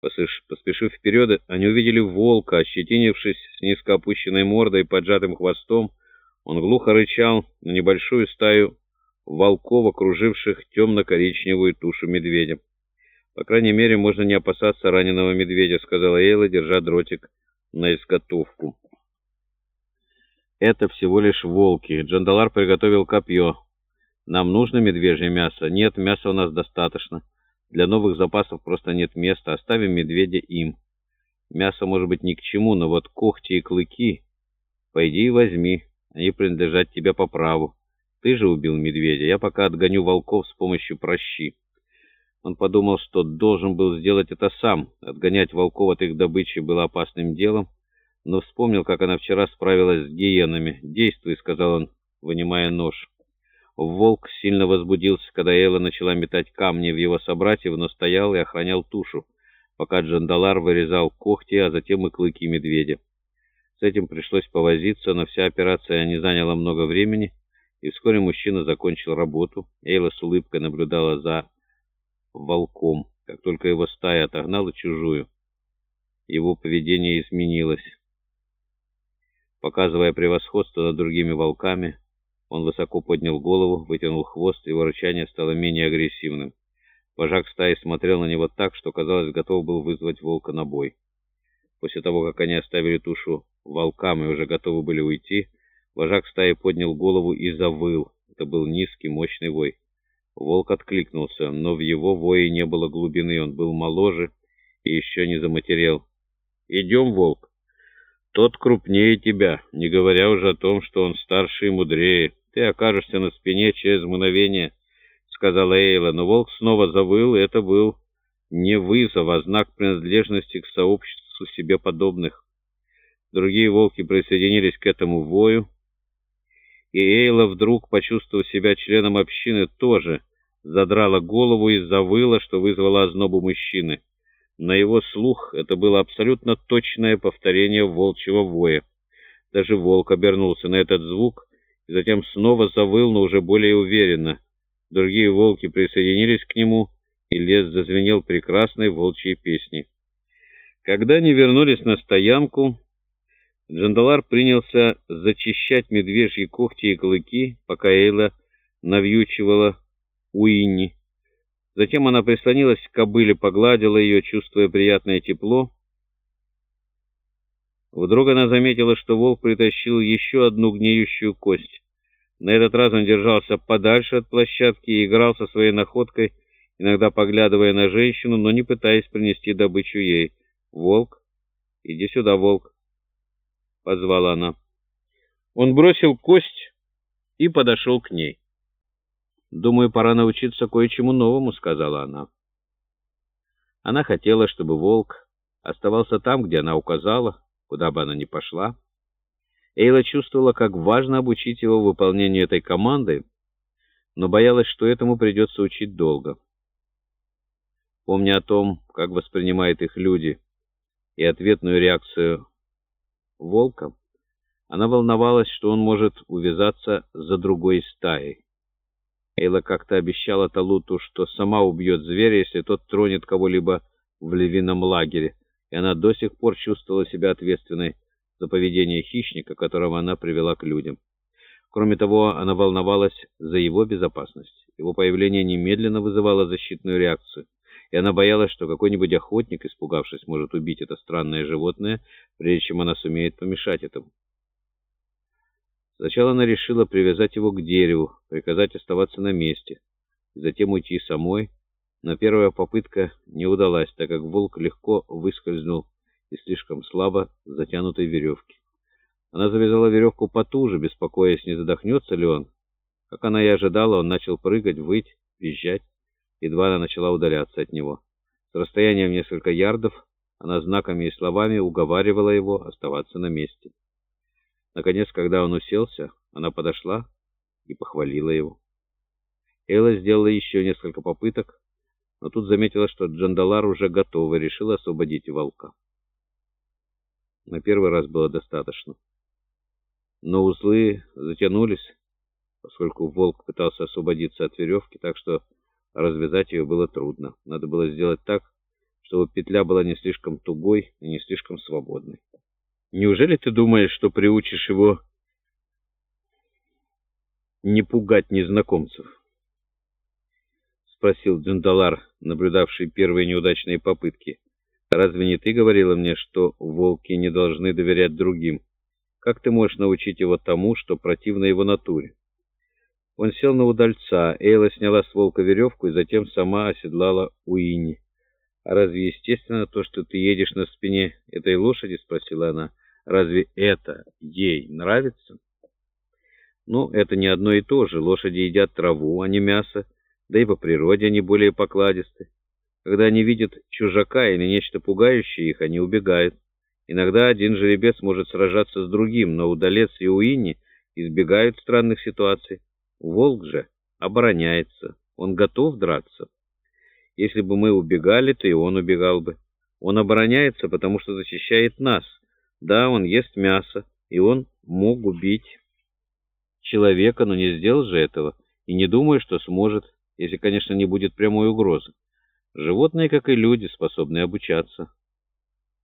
Поспешив вперед, они увидели волка, ощетинившись с низко опущенной мордой и поджатым хвостом. Он глухо рычал на небольшую стаю волков, окруживших темно-коричневую тушу медведя. «По крайней мере, можно не опасаться раненого медведя», — сказала Эйла, держа дротик на изготовку. «Это всего лишь волки. Джандалар приготовил копье. Нам нужно медвежье мясо? Нет, мяса у нас достаточно». Для новых запасов просто нет места. Оставим медведя им. Мясо может быть ни к чему, но вот когти и клыки... Пойди и возьми. Они принадлежат тебе по праву. Ты же убил медведя. Я пока отгоню волков с помощью прощи. Он подумал, что должен был сделать это сам. Отгонять волков от их добычи было опасным делом, но вспомнил, как она вчера справилась с гиенами. «Действуй», — сказал он, вынимая нож. Волк сильно возбудился, когда Эйла начала метать камни в его собратьев, но стоял и охранял тушу, пока Джандалар вырезал когти, а затем и клыки медведя. С этим пришлось повозиться, но вся операция не заняла много времени, и вскоре мужчина закончил работу. Эйла с улыбкой наблюдала за волком, как только его стая отогнала чужую. Его поведение изменилось. Показывая превосходство над другими волками, он высоко поднял голову, вытянул хвост, и ворчание стало менее агрессивным. Вожак стаи смотрел на него так, что, казалось, готов был вызвать волка на бой. После того, как они оставили тушу волкам и уже готовы были уйти, вожак стаи поднял голову и завыл. Это был низкий, мощный вой. Волк откликнулся, но в его вое не было глубины, он был моложе и еще не заматерел. «Идем, волк. Тот крупнее тебя, не говоря уже о том, что он старше и мудрее». «Ты окажешься на спине через мгновение», — сказала Эйла. Но волк снова завыл, и это был не вызов, а знак принадлежности к сообществу себе подобных. Другие волки присоединились к этому вою, и Эйла вдруг, почувствовав себя членом общины, тоже задрала голову и завыла, что вызвало ознобу мужчины. На его слух это было абсолютно точное повторение волчьего воя. Даже волк обернулся на этот звук затем снова завыл, но уже более уверенно. Другие волки присоединились к нему, и лес зазвенел прекрасной волчьей песней. Когда они вернулись на стоянку, Джандалар принялся зачищать медвежьи когти и клыки, пока Эйла навьючивала Уинни. Затем она прислонилась к кобыле, погладила ее, чувствуя приятное тепло. Вдруг она заметила, что волк притащил еще одну гниющую кость. На этот раз он держался подальше от площадки и играл со своей находкой, иногда поглядывая на женщину, но не пытаясь принести добычу ей. «Волк? Иди сюда, волк!» — позвала она. Он бросил кость и подошел к ней. «Думаю, пора научиться кое-чему новому», — сказала она. Она хотела, чтобы волк оставался там, где она указала, куда бы она ни пошла. Эйла чувствовала, как важно обучить его выполнению этой команды, но боялась, что этому придется учить долго. Помня о том, как воспринимают их люди, и ответную реакцию волка, она волновалась, что он может увязаться за другой стаей. Эйла как-то обещала Талуту, что сама убьет зверя, если тот тронет кого-либо в львином лагере, и она до сих пор чувствовала себя ответственной за поведение хищника, которого она привела к людям. Кроме того, она волновалась за его безопасность. Его появление немедленно вызывало защитную реакцию, и она боялась, что какой-нибудь охотник, испугавшись, может убить это странное животное, прежде чем она сумеет помешать этому. Сначала она решила привязать его к дереву, приказать оставаться на месте, и затем уйти самой, но первая попытка не удалась, так как волк легко выскользнул и слишком слабо затянутой веревки. Она завязала веревку потуже, беспокоясь, не задохнется ли он. Как она и ожидала, он начал прыгать, выть, визжать. Едва она начала удаляться от него. С расстоянием несколько ярдов она знаками и словами уговаривала его оставаться на месте. Наконец, когда он уселся, она подошла и похвалила его. Элла сделала еще несколько попыток, но тут заметила, что Джандалар уже готов и решила освободить волка. На первый раз было достаточно. Но узлы затянулись, поскольку волк пытался освободиться от веревки, так что развязать ее было трудно. Надо было сделать так, чтобы петля была не слишком тугой и не слишком свободной. Неужели ты думаешь, что приучишь его не пугать незнакомцев? Спросил Джандалар, наблюдавший первые неудачные попытки. Разве не ты говорила мне, что волки не должны доверять другим? Как ты можешь научить его тому, что противно его натуре? Он сел на удальца, Эйла сняла с волка веревку и затем сама оседлала Уинни. «А разве естественно то, что ты едешь на спине этой лошади?» — спросила она. «Разве это ей нравится?» «Ну, это не одно и то же. Лошади едят траву, а не мясо, да и по природе они более покладисты. Когда они видят чужака или нечто пугающее их, они убегают. Иногда один жеребец может сражаться с другим, но удалец и Уинни избегают странных ситуаций. Волк же обороняется, он готов драться. Если бы мы убегали, то и он убегал бы. Он обороняется, потому что защищает нас. Да, он ест мясо, и он мог убить человека, но не сделал же этого, и не думаю, что сможет, если, конечно, не будет прямой угрозы. Животные, как и люди, способны обучаться.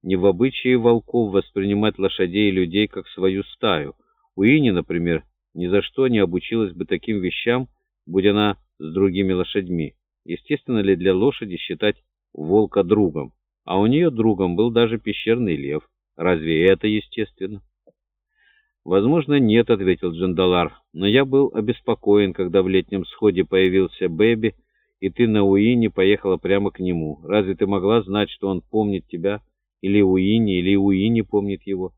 Не в обычае волков воспринимать лошадей и людей как свою стаю. Уинни, например, ни за что не обучилась бы таким вещам, будь она с другими лошадьми. Естественно ли для лошади считать волка другом? А у нее другом был даже пещерный лев. Разве это естественно? «Возможно, нет», — ответил Джандалар, — «но я был обеспокоен, когда в летнем сходе появился Бэби, и ты на Уине поехала прямо к нему. Разве ты могла знать, что он помнит тебя, или Уини, или Уини помнит его?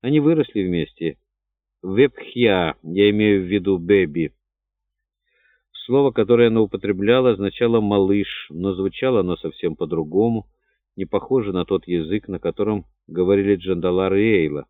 Они выросли вместе, «Вепхья», я имею в виду «бэби». Слово, которое она употребляла, означало «малыш», но звучало оно совсем по-другому, не похоже на тот язык, на котором говорили Джандалар и Эйла.